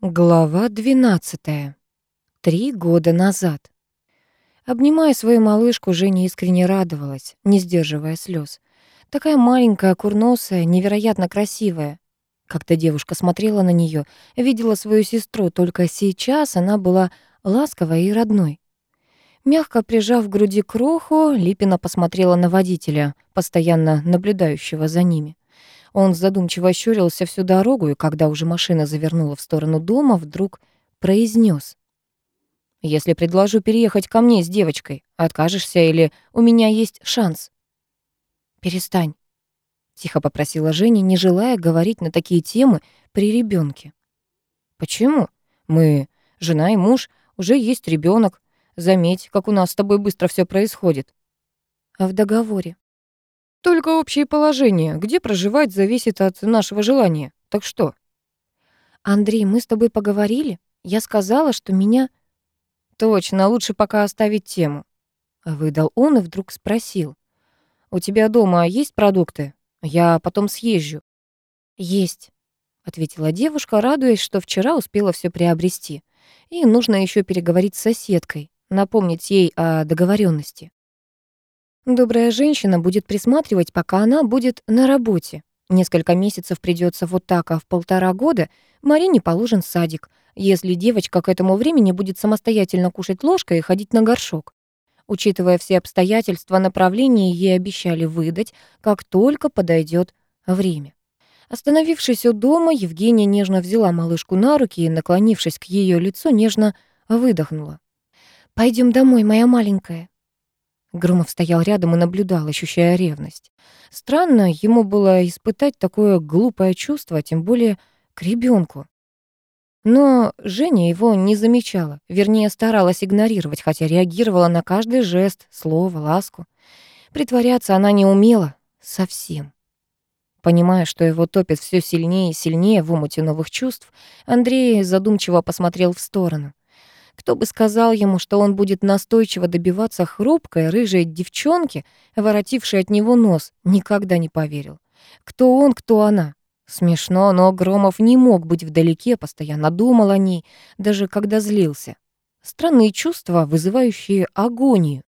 Глава 12. Три года назад. Обнимая свою малышку, Женя искренне радовалась, не сдерживая слез. Такая маленькая, курносая, невероятно красивая. Когда девушка смотрела на нее, видела свою сестру, только сейчас она была ласковой и родной. Мягко прижав к груди кроху, Липина посмотрела на водителя, постоянно наблюдающего за ними. Он задумчиво щурился всю дорогу, и когда уже машина завернула в сторону дома, вдруг произнес: «Если предложу переехать ко мне с девочкой, откажешься или у меня есть шанс?» «Перестань», — тихо попросила Женя, не желая говорить на такие темы при ребенке. «Почему? Мы, жена и муж, уже есть ребенок. Заметь, как у нас с тобой быстро все происходит». «А в договоре?» Только общее положение. Где проживать зависит от нашего желания. Так что? Андрей, мы с тобой поговорили. Я сказала, что меня... Точно, лучше пока оставить тему. Выдал он и вдруг спросил. У тебя дома есть продукты? Я потом съезжу. Есть, ответила девушка, радуясь, что вчера успела все приобрести. И нужно еще переговорить с соседкой, напомнить ей о договоренности. Добрая женщина будет присматривать, пока она будет на работе. Несколько месяцев придется вот так, а в полтора года Марине положен садик, если девочка к этому времени будет самостоятельно кушать ложкой и ходить на горшок. Учитывая все обстоятельства, направление ей обещали выдать, как только подойдет время. Остановившись у дома, Евгения нежно взяла малышку на руки и, наклонившись к ее лицу, нежно выдохнула. Пойдем домой, моя маленькая». Громов стоял рядом и наблюдал, ощущая ревность. Странно ему было испытать такое глупое чувство, тем более к ребенку. Но Женя его не замечала, вернее, старалась игнорировать, хотя реагировала на каждый жест, слово, ласку. Притворяться она не умела совсем. Понимая, что его топит все сильнее и сильнее в умуте новых чувств, Андрей задумчиво посмотрел в сторону. Кто бы сказал ему, что он будет настойчиво добиваться хрупкой, рыжей девчонки, воротившей от него нос, никогда не поверил. Кто он, кто она? Смешно, но Громов не мог быть вдалеке, постоянно думал о ней, даже когда злился. Странные чувства, вызывающие агонию.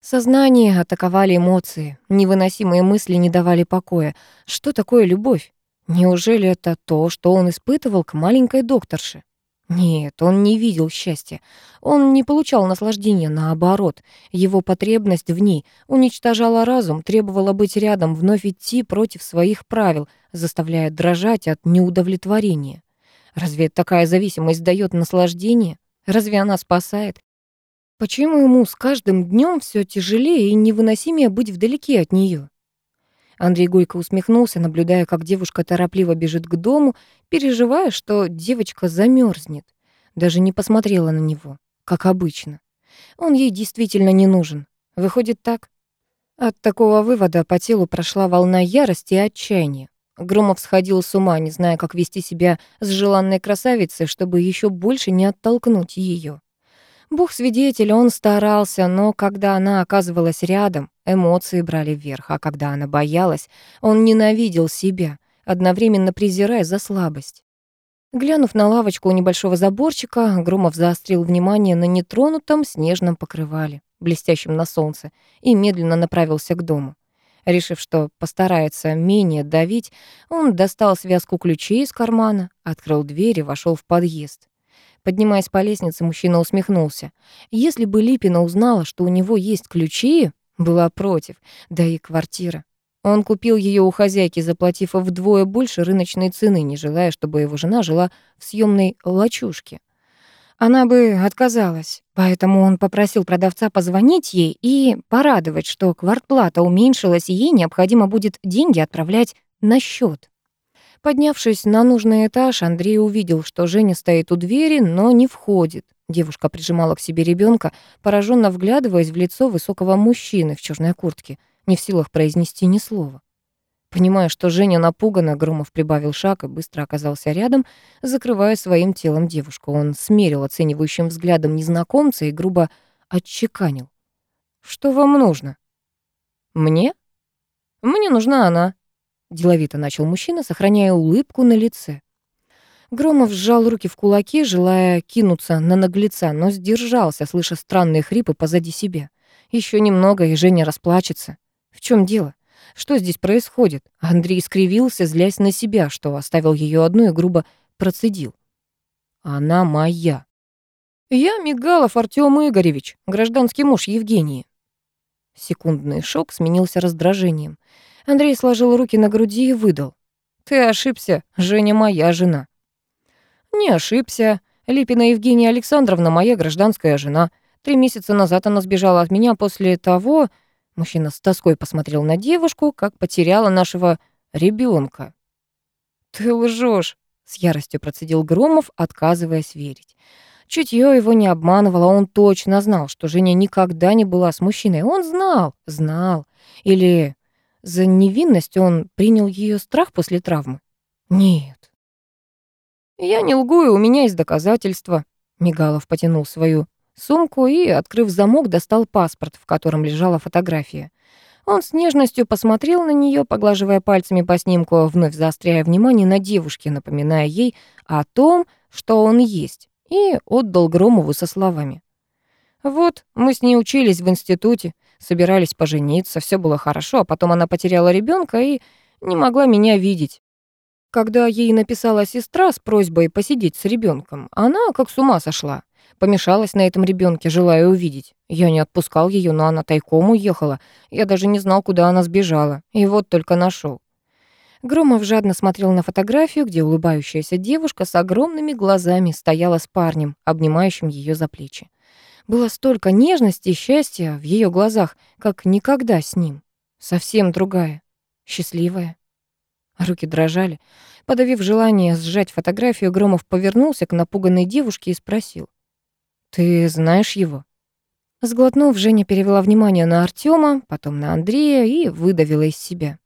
Сознание атаковали эмоции, невыносимые мысли не давали покоя. Что такое любовь? Неужели это то, что он испытывал к маленькой докторше? Нет, он не видел счастья. Он не получал наслаждения, наоборот. Его потребность в ней уничтожала разум, требовала быть рядом, вновь идти против своих правил, заставляя дрожать от неудовлетворения. Разве такая зависимость дает наслаждение? Разве она спасает? Почему ему с каждым днем все тяжелее и невыносимее быть вдалеке от нее? Андрей Гойко усмехнулся, наблюдая, как девушка торопливо бежит к дому, переживая, что девочка замерзнет. Даже не посмотрела на него, как обычно. Он ей действительно не нужен. Выходит так? От такого вывода по телу прошла волна ярости и отчаяния. Громов сходил с ума, не зная, как вести себя с желанной красавицей, чтобы еще больше не оттолкнуть ее. Бог свидетель, он старался, но когда она оказывалась рядом, эмоции брали вверх, а когда она боялась, он ненавидел себя, одновременно презирая за слабость. Глянув на лавочку у небольшого заборчика, Громов заострил внимание на нетронутом снежном покрывале, блестящем на солнце, и медленно направился к дому. Решив, что постарается менее давить, он достал связку ключей из кармана, открыл дверь и вошел в подъезд. Поднимаясь по лестнице, мужчина усмехнулся. Если бы Липина узнала, что у него есть ключи, была против, да и квартира. Он купил ее у хозяйки, заплатив вдвое больше рыночной цены, не желая, чтобы его жена жила в съемной лачушке. Она бы отказалась, поэтому он попросил продавца позвонить ей и порадовать, что квартплата уменьшилась, и ей необходимо будет деньги отправлять на счет. Поднявшись на нужный этаж, Андрей увидел, что Женя стоит у двери, но не входит. Девушка прижимала к себе ребенка, пораженно вглядываясь в лицо высокого мужчины в черной куртке, не в силах произнести ни слова. Понимая, что Женя напугана, Громов прибавил шаг и быстро оказался рядом, закрывая своим телом девушку. Он смерил оценивающим взглядом незнакомца и грубо отчеканил. «Что вам нужно?» «Мне?» «Мне нужна она», Деловито начал мужчина, сохраняя улыбку на лице. Громов сжал руки в кулаки, желая кинуться на наглеца, но сдержался, слыша странные хрипы позади себя. Еще немного, и Женя расплачется. В чем дело? Что здесь происходит? Андрей скривился, злясь на себя, что оставил ее одну и грубо процедил. Она моя. Я Мигалов Артём Игоревич, гражданский муж Евгении. Секундный шок сменился раздражением. Андрей сложил руки на груди и выдал. Ты ошибся, Женя моя жена. Не ошибся. Липина Евгения Александровна моя гражданская жена. Три месяца назад она сбежала от меня после того... Мужчина с тоской посмотрел на девушку, как потеряла нашего ребенка. «Ты лжешь, с яростью процедил Громов, отказываясь верить. Чутье его не обманывало, он точно знал, что Женя никогда не была с мужчиной. Он знал, знал. Или за невинность он принял ее страх после травмы? Нет. «Я не лгу, и у меня есть доказательства». Мигалов потянул свою сумку и, открыв замок, достал паспорт, в котором лежала фотография. Он с нежностью посмотрел на нее, поглаживая пальцами по снимку, вновь заостряя внимание на девушке, напоминая ей о том, что он есть, и отдал Громову со словами. «Вот, мы с ней учились в институте, собирались пожениться, все было хорошо, а потом она потеряла ребенка и не могла меня видеть. Когда ей написала сестра с просьбой посидеть с ребенком, она как с ума сошла. Помешалась на этом ребенке, желая увидеть. Я не отпускал ее, но она тайком уехала. Я даже не знал, куда она сбежала. И вот только нашел. Громов жадно смотрел на фотографию, где улыбающаяся девушка с огромными глазами стояла с парнем, обнимающим ее за плечи. Было столько нежности и счастья в ее глазах, как никогда с ним. Совсем другая, счастливая. Руки дрожали. Подавив желание сжать фотографию, Громов повернулся к напуганной девушке и спросил. «Ты знаешь его?» Сглотнув, Женя перевела внимание на Артема, потом на Андрея и выдавила из себя.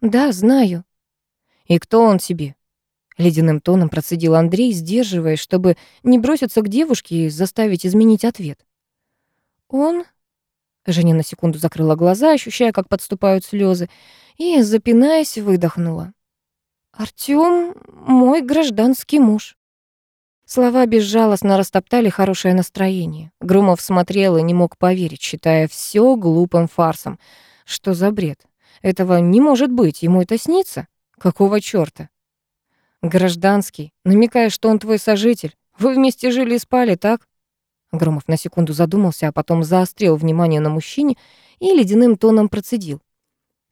«Да, знаю». «И кто он тебе?» Ледяным тоном процедил Андрей, сдерживаясь, чтобы не броситься к девушке и заставить изменить ответ. «Он...» Женя на секунду закрыла глаза, ощущая, как подступают слезы, и, запинаясь, выдохнула. «Артём — мой гражданский муж». Слова безжалостно растоптали хорошее настроение. Грумов смотрел и не мог поверить, считая все глупым фарсом. Что за бред? Этого не может быть, ему это снится? Какого чёрта? Гражданский, намекая, что он твой сожитель. Вы вместе жили и спали, так? Громов на секунду задумался, а потом заострил внимание на мужчине и ледяным тоном процедил.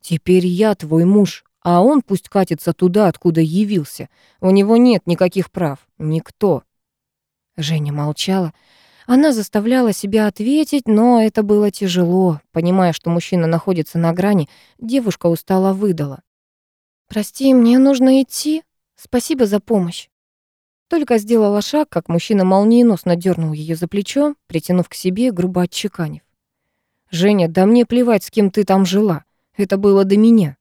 Теперь я твой муж, а он пусть катится туда, откуда явился. У него нет никаких прав. Никто. Женя молчала. Она заставляла себя ответить, но это было тяжело. Понимая, что мужчина находится на грани, девушка устало выдала. «Прости, мне нужно идти. Спасибо за помощь». Только сделала шаг, как мужчина молниеносно дернул ее за плечо, притянув к себе, грубо отчеканив. «Женя, да мне плевать, с кем ты там жила. Это было до меня.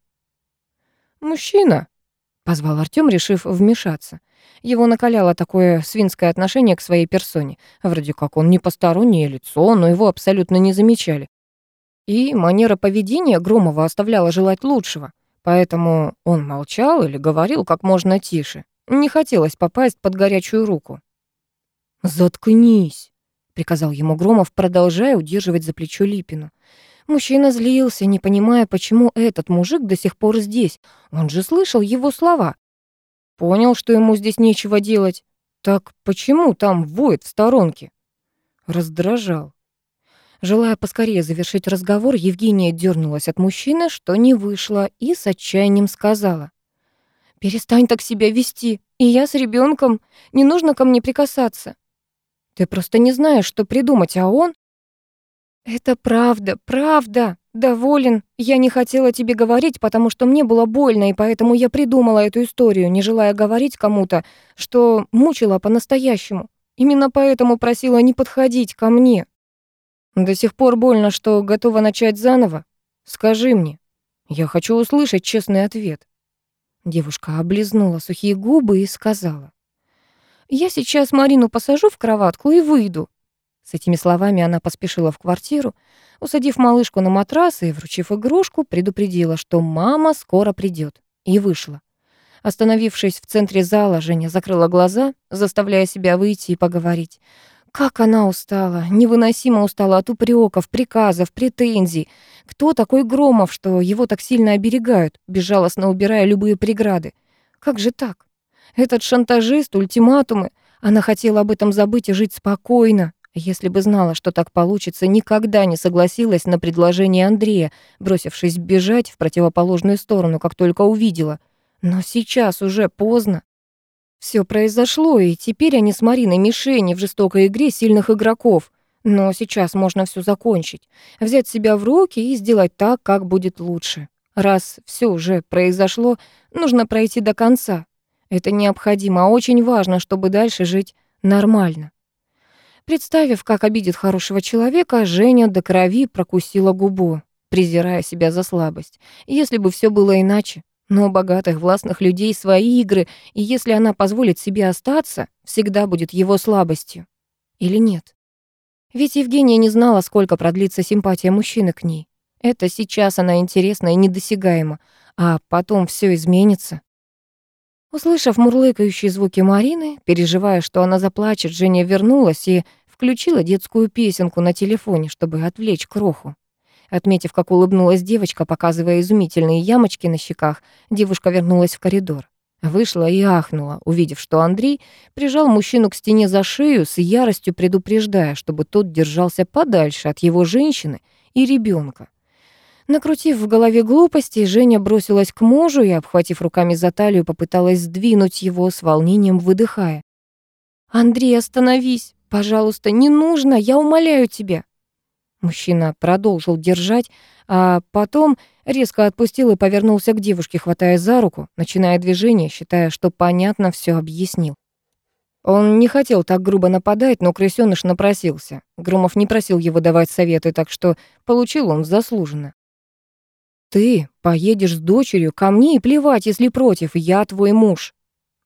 «Мужчина», — позвал Артём, решив вмешаться. Его накаляло такое свинское отношение к своей персоне. Вроде как он не постороннее лицо, но его абсолютно не замечали. И манера поведения Громова оставляла желать лучшего. Поэтому он молчал или говорил как можно тише. Не хотелось попасть под горячую руку. «Заткнись», — приказал ему Громов, продолжая удерживать за плечо Липину. Мужчина злился, не понимая, почему этот мужик до сих пор здесь. Он же слышал его слова. Понял, что ему здесь нечего делать. Так почему там воет в сторонке? Раздражал. Желая поскорее завершить разговор, Евгения дернулась от мужчины, что не вышло, и с отчаянием сказала. «Перестань так себя вести, и я с ребенком. Не нужно ко мне прикасаться. Ты просто не знаешь, что придумать, а он...» «Это правда, правда. Доволен. Я не хотела тебе говорить, потому что мне было больно, и поэтому я придумала эту историю, не желая говорить кому-то, что мучила по-настоящему. Именно поэтому просила не подходить ко мне. До сих пор больно, что готова начать заново. Скажи мне. Я хочу услышать честный ответ». Девушка облизнула сухие губы и сказала. «Я сейчас Марину посажу в кроватку и выйду. С этими словами она поспешила в квартиру, усадив малышку на матрас и, вручив игрушку, предупредила, что мама скоро придет, и вышла. Остановившись в центре зала, Женя закрыла глаза, заставляя себя выйти и поговорить. Как она устала, невыносимо устала от упреков, приказов, претензий. Кто такой Громов, что его так сильно оберегают, безжалостно убирая любые преграды? Как же так? Этот шантажист, ультиматумы. Она хотела об этом забыть и жить спокойно. Если бы знала, что так получится, никогда не согласилась на предложение Андрея, бросившись бежать в противоположную сторону, как только увидела. Но сейчас уже поздно. Все произошло, и теперь они с Мариной мишени в жестокой игре сильных игроков. Но сейчас можно все закончить, взять себя в руки и сделать так, как будет лучше. Раз все уже произошло, нужно пройти до конца. Это необходимо, очень важно, чтобы дальше жить нормально. Представив, как обидит хорошего человека, Женя до крови прокусила губу, презирая себя за слабость. Если бы все было иначе. Но у богатых, властных людей свои игры, и если она позволит себе остаться, всегда будет его слабостью. Или нет? Ведь Евгения не знала, сколько продлится симпатия мужчины к ней. Это сейчас она интересна и недосягаема, а потом все изменится. Услышав мурлыкающие звуки Марины, переживая, что она заплачет, Женя вернулась и включила детскую песенку на телефоне, чтобы отвлечь кроху. Отметив, как улыбнулась девочка, показывая изумительные ямочки на щеках, девушка вернулась в коридор. Вышла и ахнула, увидев, что Андрей прижал мужчину к стене за шею с яростью предупреждая, чтобы тот держался подальше от его женщины и ребенка. Накрутив в голове глупости, Женя бросилась к мужу и, обхватив руками за талию, попыталась сдвинуть его с волнением, выдыхая. «Андрей, остановись! Пожалуйста, не нужно, я умоляю тебя!» Мужчина продолжил держать, а потом резко отпустил и повернулся к девушке, хватая за руку, начиная движение, считая, что понятно все объяснил. Он не хотел так грубо нападать, но крысёныш напросился. Громов не просил его давать советы, так что получил он заслуженно. «Ты поедешь с дочерью ко мне и плевать, если против, я твой муж».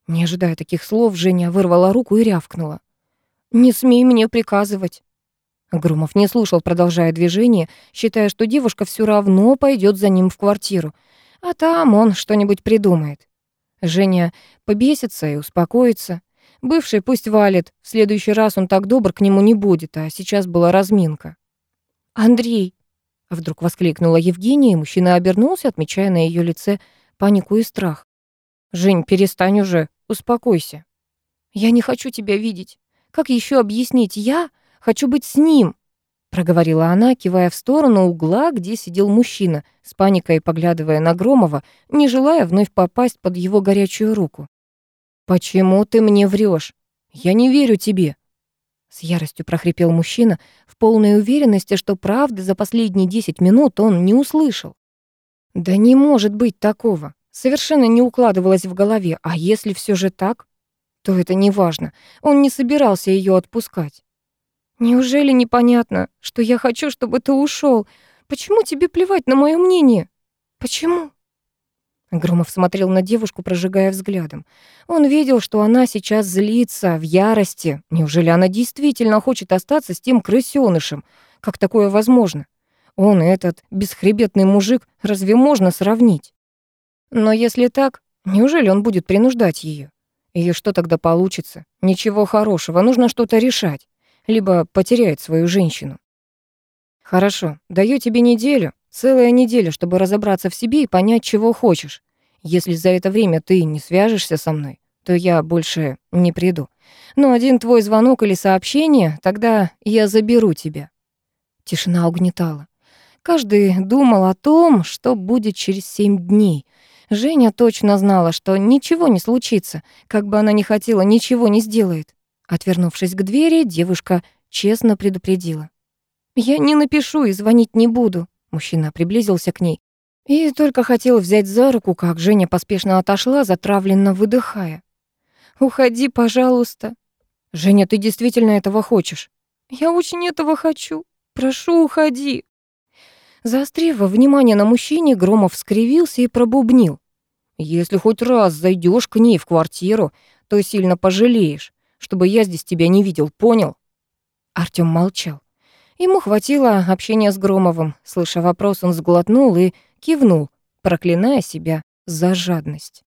Не ожидая таких слов, Женя вырвала руку и рявкнула. «Не смей мне приказывать». Грумов не слушал, продолжая движение, считая, что девушка все равно пойдет за ним в квартиру, а там он что-нибудь придумает. Женя побесится и успокоится. Бывший пусть валит, в следующий раз он так добр к нему не будет, а сейчас была разминка. «Андрей!» — вдруг воскликнула Евгения, и мужчина обернулся, отмечая на ее лице панику и страх. «Жень, перестань уже, успокойся». «Я не хочу тебя видеть. Как еще объяснить? Я Хочу быть с ним», — проговорила она, кивая в сторону угла, где сидел мужчина, с паникой поглядывая на Громова, не желая вновь попасть под его горячую руку. «Почему ты мне врешь? Я не верю тебе!» С яростью прохрипел мужчина, в полной уверенности, что правды за последние десять минут он не услышал. «Да не может быть такого!» Совершенно не укладывалось в голове. А если все же так, то это не важно. Он не собирался ее отпускать. Неужели непонятно, что я хочу, чтобы ты ушел? Почему тебе плевать на мое мнение? Почему? Громов смотрел на девушку, прожигая взглядом. Он видел, что она сейчас злится, в ярости. Неужели она действительно хочет остаться с тем крысёнышем? Как такое возможно? Он, этот бесхребетный мужик, разве можно сравнить? Но если так, неужели он будет принуждать ее? И что тогда получится? Ничего хорошего, нужно что-то решать либо потеряет свою женщину. Хорошо, даю тебе неделю, целая неделя, чтобы разобраться в себе и понять, чего хочешь. Если за это время ты не свяжешься со мной, то я больше не приду. Но один твой звонок или сообщение, тогда я заберу тебя. Тишина угнетала. Каждый думал о том, что будет через семь дней. Женя точно знала, что ничего не случится. Как бы она ни хотела, ничего не сделает. Отвернувшись к двери, девушка честно предупредила. «Я не напишу и звонить не буду». Мужчина приблизился к ней и только хотел взять за руку, как Женя поспешно отошла, затравленно выдыхая. «Уходи, пожалуйста». «Женя, ты действительно этого хочешь?» «Я очень этого хочу. Прошу, уходи». Заострив внимание на мужчине, Громов скривился и пробубнил. «Если хоть раз зайдешь к ней в квартиру, то сильно пожалеешь чтобы я здесь тебя не видел, понял?» Артём молчал. Ему хватило общения с Громовым. Слыша вопрос, он сглотнул и кивнул, проклиная себя за жадность.